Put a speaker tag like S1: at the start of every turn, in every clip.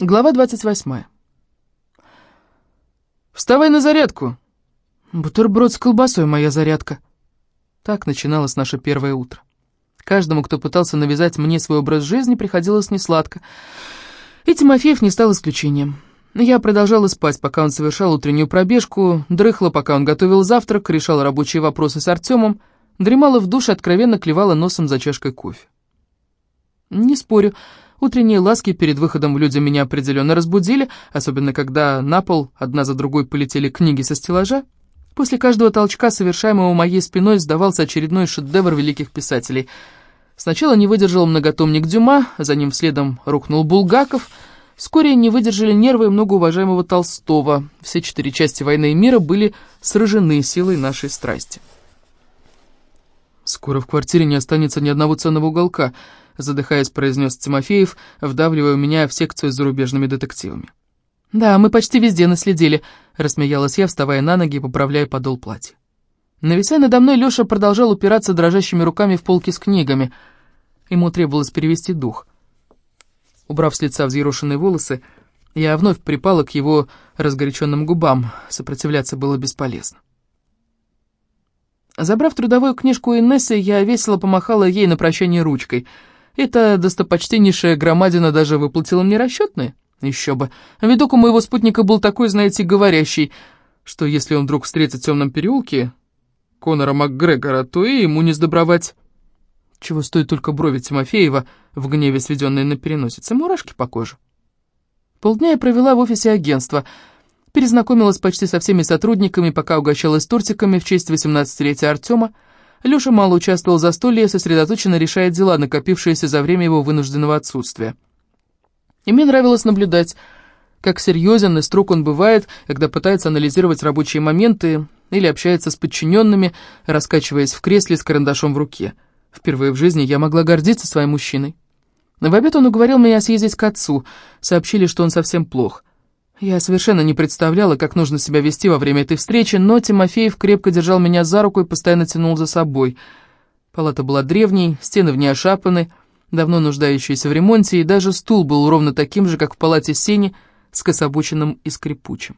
S1: Глава 28. «Вставай на зарядку!» «Бутерброд с колбасой, моя зарядка!» Так начиналось наше первое утро. Каждому, кто пытался навязать мне свой образ жизни, приходилось несладко. И Тимофеев не стал исключением. Я продолжала спать, пока он совершал утреннюю пробежку, дрыхла, пока он готовил завтрак, решал рабочие вопросы с Артемом, дремала в душе, откровенно клевала носом за чашкой кофе. Не спорю, Утренние ласки перед выходом в люди меня определенно разбудили, особенно когда на пол одна за другой полетели книги со стеллажа. После каждого толчка, совершаемого моей спиной, сдавался очередной шедевр великих писателей. Сначала не выдержал многотомник Дюма, за ним следом рухнул Булгаков. Вскоре не выдержали нервы многоуважаемого Толстого. Все четыре части «Войны и мира» были сражены силой нашей страсти. «Скоро в квартире не останется ни одного ценного уголка», задыхаясь, произнес Тимофеев, вдавливая меня в секцию с зарубежными детективами. «Да, мы почти везде наследили», — рассмеялась я, вставая на ноги и поправляя подол платья. Нависая надо мной, Лёша продолжал упираться дрожащими руками в полки с книгами. Ему требовалось перевести дух. Убрав с лица взъерошенные волосы, я вновь припала к его разгоряченным губам. Сопротивляться было бесполезно. Забрав трудовую книжку Инессы, я весело помахала ей на прощание ручкой. Эта достопочтеннейшая громадина даже выплатила мне расчетные. Еще бы. Видок у моего спутника был такой, знаете, говорящий, что если он вдруг встретит в темном переулке Конора МакГрегора, то и ему не сдобровать. Чего стоит только брови Тимофеева, в гневе сведенные на переносице, мурашки по коже. Полдня я провела в офисе агентства — Перезнакомилась почти со всеми сотрудниками, пока угощалась тортиками в честь 18-летия Артема. Лёша мало участвовал в застолье, сосредоточенно решая дела, накопившиеся за время его вынужденного отсутствия. И мне нравилось наблюдать, как серьезен и строг он бывает, когда пытается анализировать рабочие моменты или общается с подчиненными, раскачиваясь в кресле с карандашом в руке. Впервые в жизни я могла гордиться своим мужчиной. В обед он уговорил меня съездить к отцу, сообщили, что он совсем плох. Я совершенно не представляла, как нужно себя вести во время этой встречи, но Тимофеев крепко держал меня за руку и постоянно тянул за собой. Палата была древней, стены в ней ошапаны, давно нуждающиеся в ремонте, и даже стул был ровно таким же, как в палате Сени, скособоченным и скрипучим.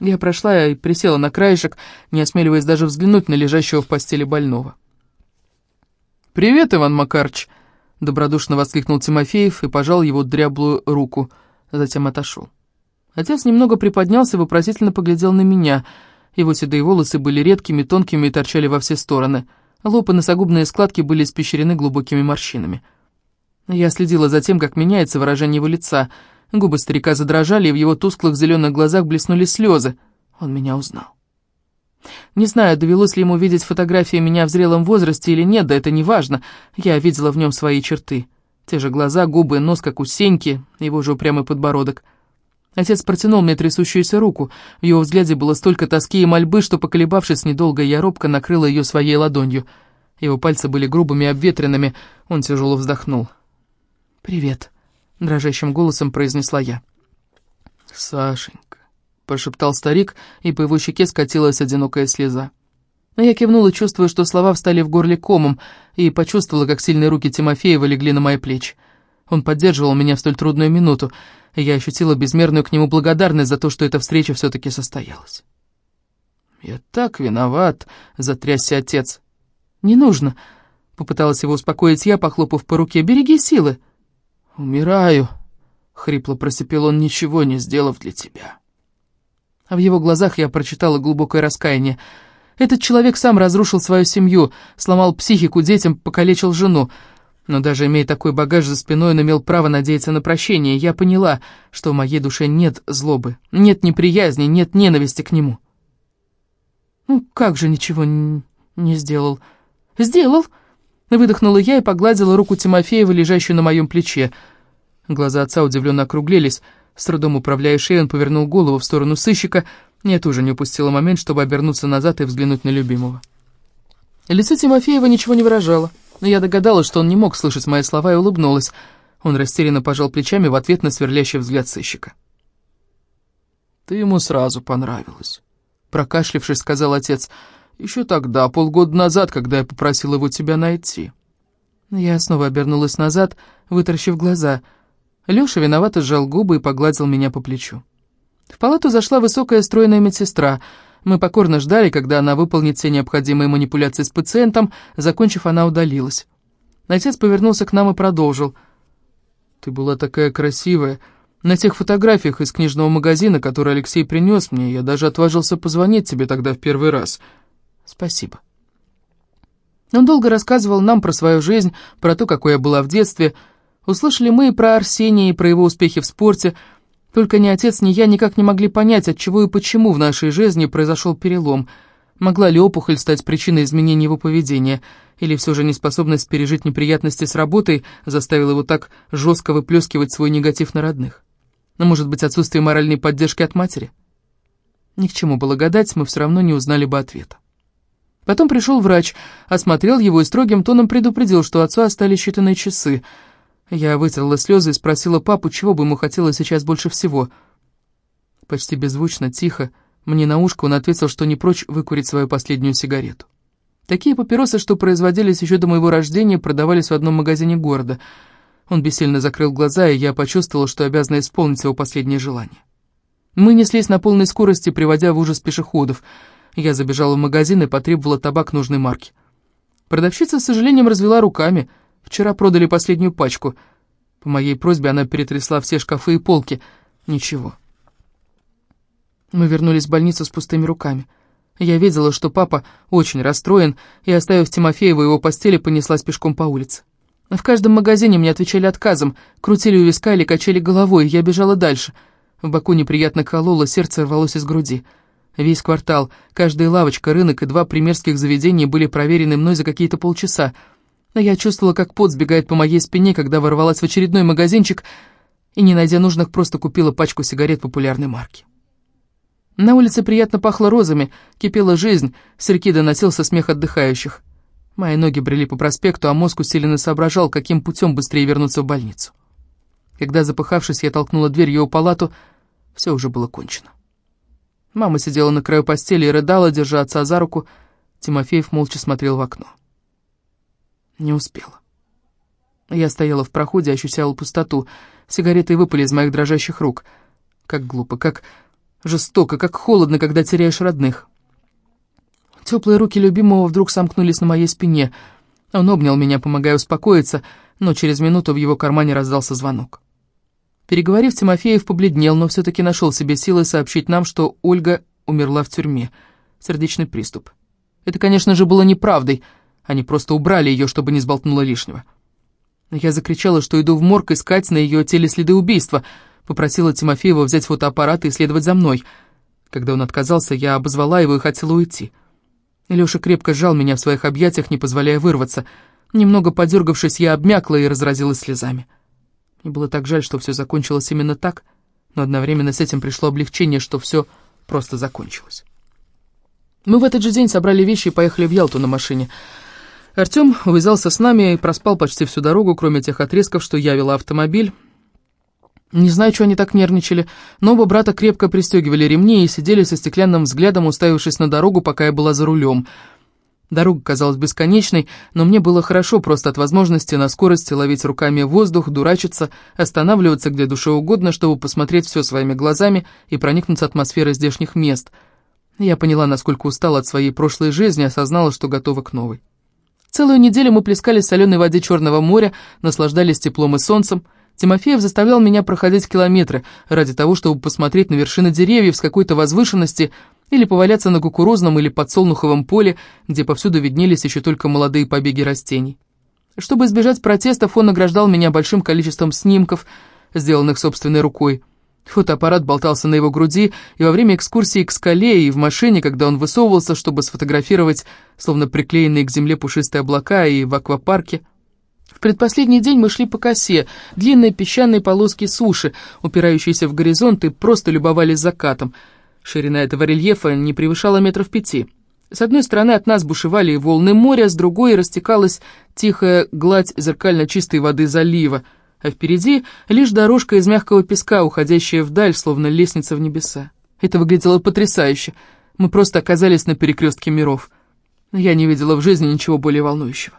S1: Я прошла и присела на краешек, не осмеливаясь даже взглянуть на лежащего в постели больного. «Привет, Иван Макарч!» — добродушно воскликнул Тимофеев и пожал его дряблую руку, затем отошел. Отец немного приподнялся и вопросительно поглядел на меня. Его седые волосы были редкими, тонкими и торчали во все стороны. Лоб и носогубные складки были испещрены глубокими морщинами. Я следила за тем, как меняется выражение его лица. Губы старика задрожали, и в его тусклых зеленых глазах блеснули слезы. Он меня узнал. Не знаю, довелось ли ему видеть фотографии меня в зрелом возрасте или нет, да это не важно. Я видела в нем свои черты. Те же глаза, губы, нос, как у Сеньки, его же упрямый подбородок — Отец протянул мне трясущуюся руку. В его взгляде было столько тоски и мольбы, что, поколебавшись недолго, я робко накрыла ее своей ладонью. Его пальцы были грубыми и обветренными. Он тяжело вздохнул. «Привет», — дрожащим голосом произнесла я. «Сашенька», — прошептал старик, и по его щеке скатилась одинокая слеза. Я кивнула, чувствуя, что слова встали в горле комом, и почувствовала, как сильные руки Тимофеева легли на мои плечи. Он поддерживал меня в столь трудную минуту, я ощутила безмерную к нему благодарность за то, что эта встреча все-таки состоялась. «Я так виноват», — затрясся отец. «Не нужно», — попыталась его успокоить я, похлопав по руке. «Береги силы». «Умираю», — хрипло просипел он, ничего не сделав для тебя. А в его глазах я прочитала глубокое раскаяние. Этот человек сам разрушил свою семью, сломал психику детям, покалечил жену. Но даже имея такой багаж за спиной, он имел право надеяться на прощение. Я поняла, что в моей душе нет злобы, нет неприязни, нет ненависти к нему. «Ну, как же ничего не сделал?» «Сделал!» — выдохнула я и погладила руку Тимофеева, лежащую на моем плече. Глаза отца удивленно округлились. С трудом управляя шеей, он повернул голову в сторону сыщика. Я тоже не упустила момент, чтобы обернуться назад и взглянуть на любимого. Лицо Тимофеева ничего не выражало но я догадалась, что он не мог слышать мои слова и улыбнулась. Он растерянно пожал плечами в ответ на сверлящий взгляд сыщика. «Ты ему сразу понравилась», — прокашлившись, сказал отец. «Еще тогда, полгода назад, когда я попросил его тебя найти». Я снова обернулась назад, вытаращив глаза. Лёша виновато сжал губы и погладил меня по плечу. В палату зашла высокая стройная медсестра. Мы покорно ждали, когда она выполнит все необходимые манипуляции с пациентом, закончив, она удалилась. Отец повернулся к нам и продолжил. «Ты была такая красивая. На тех фотографиях из книжного магазина, который Алексей принес мне, я даже отважился позвонить тебе тогда в первый раз. Спасибо». Он долго рассказывал нам про свою жизнь, про то, какой я была в детстве. Услышали мы и про Арсения, и про его успехи в спорте. Только ни отец, ни я никак не могли понять, от чего и почему в нашей жизни произошел перелом. Могла ли опухоль стать причиной изменения его поведения, или все же неспособность пережить неприятности с работой заставила его так жестко выплескивать свой негатив на родных? Но, может быть, отсутствие моральной поддержки от матери? Ни к чему было гадать, мы все равно не узнали бы ответа. Потом пришел врач, осмотрел его и строгим тоном предупредил, что отцу остались считанные часы. Я вытерла слезы и спросила папу, чего бы ему хотелось сейчас больше всего. Почти беззвучно, тихо, мне на ушко он ответил, что не прочь выкурить свою последнюю сигарету. Такие папиросы, что производились еще до моего рождения, продавались в одном магазине города. Он бессильно закрыл глаза, и я почувствовала, что обязана исполнить его последнее желание. Мы неслись на полной скорости, приводя в ужас пешеходов — я забежала в магазин и потребовала табак нужной марки. Продавщица с сожалением развела руками. Вчера продали последнюю пачку. По моей просьбе она перетрясла все шкафы и полки. Ничего. Мы вернулись в больницу с пустыми руками. Я видела, что папа очень расстроен, и, оставив Тимофеева его постели, понеслась пешком по улице. В каждом магазине мне отвечали отказом, крутили у виска или качали головой, я бежала дальше. В боку неприятно кололо, сердце рвалось из груди. Весь квартал, каждая лавочка, рынок и два примерских заведения были проверены мной за какие-то полчаса. Но я чувствовала, как пот сбегает по моей спине, когда ворвалась в очередной магазинчик и, не найдя нужных, просто купила пачку сигарет популярной марки. На улице приятно пахло розами, кипела жизнь, с реки доносился смех отдыхающих. Мои ноги брели по проспекту, а мозг усиленно соображал, каким путем быстрее вернуться в больницу. Когда, запыхавшись, я толкнула дверь его палату, все уже было кончено. Мама сидела на краю постели и рыдала, держа отца за руку. Тимофеев молча смотрел в окно. Не успела. Я стояла в проходе, ощущала пустоту. Сигареты выпали из моих дрожащих рук. Как глупо, как жестоко, как холодно, когда теряешь родных. Теплые руки любимого вдруг сомкнулись на моей спине. Он обнял меня, помогая успокоиться, но через минуту в его кармане раздался звонок. Переговорив, Тимофеев побледнел, но все-таки нашел себе силы сообщить нам, что Ольга умерла в тюрьме. Сердечный приступ. Это, конечно же, было неправдой. Они просто убрали ее, чтобы не сболтнуло лишнего. Я закричала, что иду в морг искать на ее теле следы убийства. Попросила Тимофеева взять фотоаппарат и следовать за мной. Когда он отказался, я обозвала его и хотела уйти. Леша крепко сжал меня в своих объятиях, не позволяя вырваться. Немного подергавшись, я обмякла и разразилась слезами. Мне было так жаль, что все закончилось именно так, но одновременно с этим пришло облегчение, что все просто закончилось. Мы в этот же день собрали вещи и поехали в Ялту на машине. Артем увязался с нами и проспал почти всю дорогу, кроме тех отрезков, что я вела автомобиль. Не знаю, что они так нервничали, но оба брата крепко пристегивали ремни и сидели со стеклянным взглядом, уставившись на дорогу, пока я была за рулем — Дорога казалась бесконечной, но мне было хорошо просто от возможности на скорости ловить руками воздух, дурачиться, останавливаться где душе угодно, чтобы посмотреть все своими глазами и проникнуться атмосферой здешних мест. Я поняла, насколько устала от своей прошлой жизни, осознала, что готова к новой. Целую неделю мы плескались в соленой воде Черного моря, наслаждались теплом и солнцем. Тимофеев заставлял меня проходить километры ради того, чтобы посмотреть на вершины деревьев с какой-то возвышенности – или поваляться на кукурузном или подсолнуховом поле, где повсюду виднелись еще только молодые побеги растений. Чтобы избежать протестов, он награждал меня большим количеством снимков, сделанных собственной рукой. Фотоаппарат болтался на его груди, и во время экскурсии к скале и в машине, когда он высовывался, чтобы сфотографировать словно приклеенные к земле пушистые облака, и в аквапарке. В предпоследний день мы шли по косе, длинные песчаные полоски суши, упирающиеся в горизонт, и просто любовались закатом — Ширина этого рельефа не превышала метров пяти. С одной стороны от нас бушевали волны моря, с другой растекалась тихая гладь зеркально чистой воды залива, а впереди лишь дорожка из мягкого песка, уходящая вдаль, словно лестница в небеса. Это выглядело потрясающе. Мы просто оказались на перекрестке миров. Я не видела в жизни ничего более волнующего.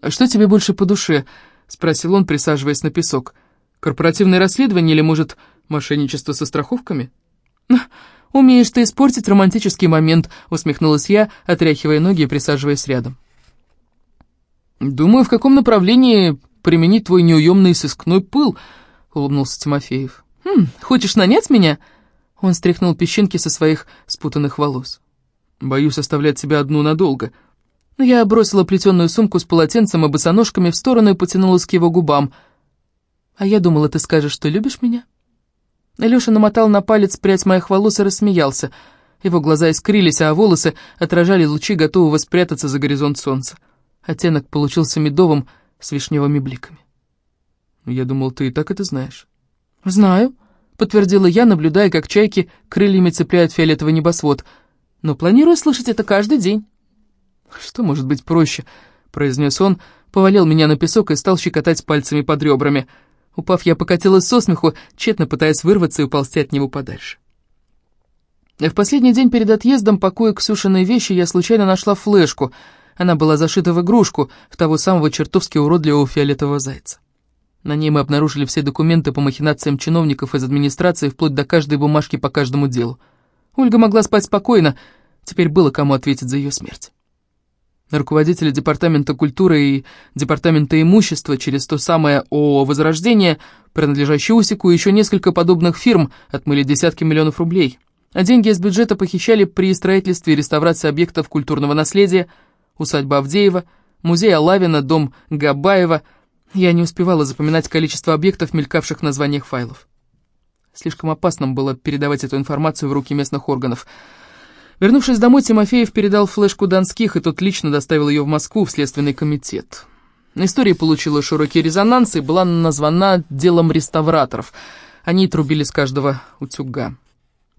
S1: «А что тебе больше по душе?» — спросил он, присаживаясь на песок. Корпоративное расследование или, может, мошенничество со страховками?» «Умеешь ты испортить романтический момент», — усмехнулась я, отряхивая ноги и присаживаясь рядом. «Думаю, в каком направлении применить твой неуемный сыскной пыл», — улыбнулся Тимофеев. «Хм, хочешь нанять меня?» Он стряхнул песчинки со своих спутанных волос. «Боюсь оставлять тебя одну надолго». Я бросила плетеную сумку с полотенцем и босоножками в сторону и потянулась к его губам. «А я думала, ты скажешь, что любишь меня?» Лёша намотал на палец прядь моих волос и рассмеялся. Его глаза искрились, а волосы отражали лучи, готового спрятаться за горизонт солнца. Оттенок получился медовым с вишневыми бликами. «Я думал, ты и так это знаешь». «Знаю», — подтвердила я, наблюдая, как чайки крыльями цепляют фиолетовый небосвод. «Но планирую слышать это каждый день». «Что может быть проще?» — произнес он, повалил меня на песок и стал щекотать пальцами под ребрами. Упав, я покатилась со смеху, тщетно пытаясь вырваться и уползти от него подальше. В последний день перед отъездом, пакуя Ксюшиной вещи, я случайно нашла флешку. Она была зашита в игрушку, в того самого чертовски уродливого фиолетового зайца. На ней мы обнаружили все документы по махинациям чиновников из администрации, вплоть до каждой бумажки по каждому делу. Ольга могла спать спокойно, теперь было кому ответить за ее смерть. Руководители Департамента культуры и Департамента имущества через то самое ООО «Возрождение», принадлежащее Усику, и еще несколько подобных фирм отмыли десятки миллионов рублей. А деньги из бюджета похищали при строительстве и реставрации объектов культурного наследия, усадьба Авдеева, музей Алавина, дом Габаева. Я не успевала запоминать количество объектов, мелькавших в названиях файлов. Слишком опасным было передавать эту информацию в руки местных органов – Вернувшись домой, Тимофеев передал флешку Донских, и тот лично доставил ее в Москву в Следственный комитет. История получила широкий резонанс и была названа «делом реставраторов». Они трубили с каждого утюга.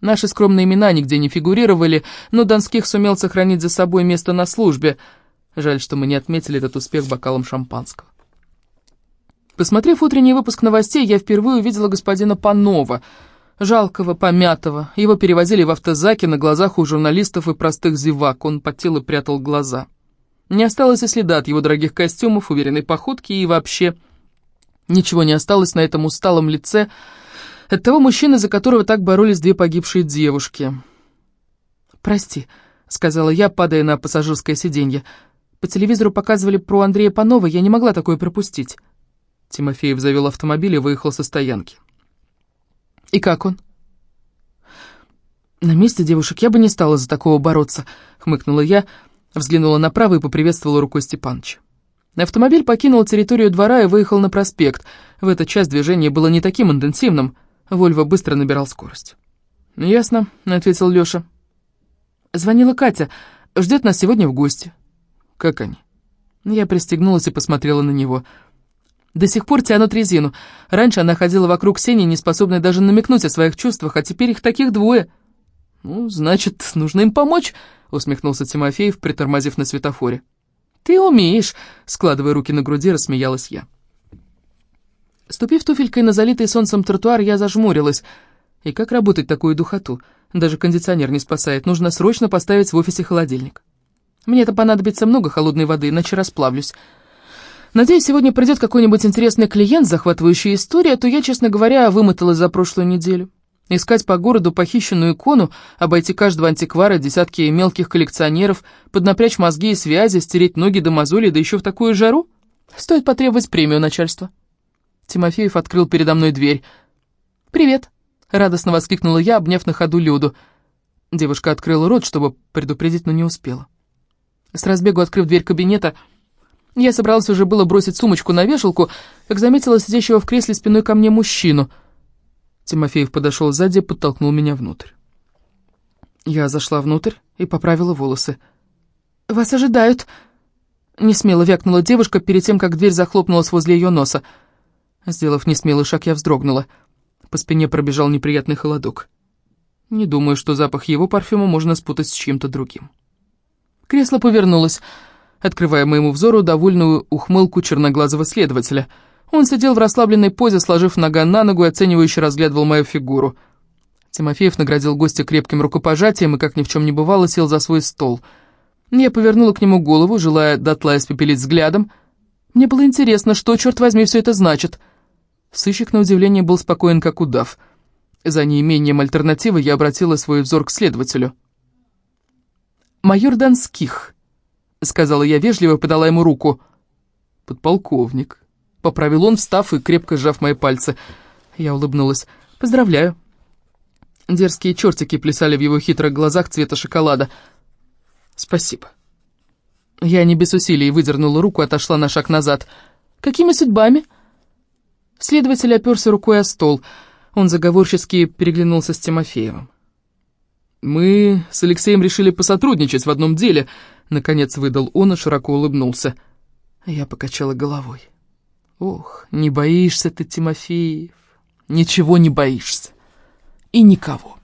S1: Наши скромные имена нигде не фигурировали, но Донских сумел сохранить за собой место на службе. Жаль, что мы не отметили этот успех бокалом шампанского. Посмотрев утренний выпуск новостей, я впервые увидела господина Панова — Жалкого, помятого. Его перевозили в автозаке на глазах у журналистов и простых зевак. Он потел и прятал глаза. Не осталось и следа от его дорогих костюмов, уверенной походки и вообще... Ничего не осталось на этом усталом лице от того мужчины, за которого так боролись две погибшие девушки. «Прости», — сказала я, падая на пассажирское сиденье. «По телевизору показывали про Андрея Панова, я не могла такое пропустить». Тимофеев завел автомобиль и выехал со стоянки. «И как он?» «На месте девушек я бы не стала за такого бороться», — хмыкнула я, взглянула направо и поприветствовала рукой Степаныча. Автомобиль покинул территорию двора и выехал на проспект. В этот час движение было не таким интенсивным. Вольво быстро набирал скорость. «Ясно», — ответил Лёша. «Звонила Катя. Ждет нас сегодня в гости». «Как они?» Я пристегнулась и посмотрела на него. «Я до сих пор тянут резину. Раньше она ходила вокруг Сени, не способная даже намекнуть о своих чувствах, а теперь их таких двое. «Ну, значит, нужно им помочь», — усмехнулся Тимофеев, притормозив на светофоре. «Ты умеешь», — складывая руки на груди, рассмеялась я. Ступив туфелькой на залитый солнцем тротуар, я зажмурилась. И как работать такую духоту? Даже кондиционер не спасает, нужно срочно поставить в офисе холодильник. Мне это понадобится много холодной воды, иначе расплавлюсь. Надеюсь, сегодня придет какой-нибудь интересный клиент, захватывающий историю, а то я, честно говоря, вымоталась за прошлую неделю. Искать по городу похищенную икону, обойти каждого антиквара, десятки мелких коллекционеров, поднапрячь мозги и связи, стереть ноги до мозолей, да еще в такую жару? Стоит потребовать премию начальства. Тимофеев открыл передо мной дверь. «Привет!» — радостно воскликнула я, обняв на ходу Люду. Девушка открыла рот, чтобы предупредить, но не успела. С разбегу открыв дверь кабинета, я собралась уже было бросить сумочку на вешалку, как заметила сидящего в кресле спиной ко мне мужчину. Тимофеев подошел сзади и подтолкнул меня внутрь. Я зашла внутрь и поправила волосы. «Вас ожидают!» Несмело вякнула девушка перед тем, как дверь захлопнулась возле ее носа. Сделав несмелый шаг, я вздрогнула. По спине пробежал неприятный холодок. Не думаю, что запах его парфюма можно спутать с чем-то другим. Кресло повернулось открывая моему взору довольную ухмылку черноглазого следователя. Он сидел в расслабленной позе, сложив нога на ногу и оценивающе разглядывал мою фигуру. Тимофеев наградил гостя крепким рукопожатием и, как ни в чем не бывало, сел за свой стол. Я повернула к нему голову, желая дотла испепелить взглядом. Мне было интересно, что, черт возьми, все это значит. Сыщик, на удивление, был спокоен, как удав. За неимением альтернативы я обратила свой взор к следователю. «Майор Донских», — сказала я вежливо, подала ему руку. «Подполковник», — поправил он, встав и крепко сжав мои пальцы. Я улыбнулась. «Поздравляю». Дерзкие чертики плясали в его хитрых глазах цвета шоколада. «Спасибо». Я не без усилий выдернула руку, отошла на шаг назад. «Какими судьбами?» Следователь оперся рукой о стол. Он заговорчески переглянулся с Тимофеевым. «Мы с Алексеем решили посотрудничать в одном деле», — наконец выдал он и широко улыбнулся. Я покачала головой. «Ох, не боишься ты, Тимофеев, ничего не боишься. И никого».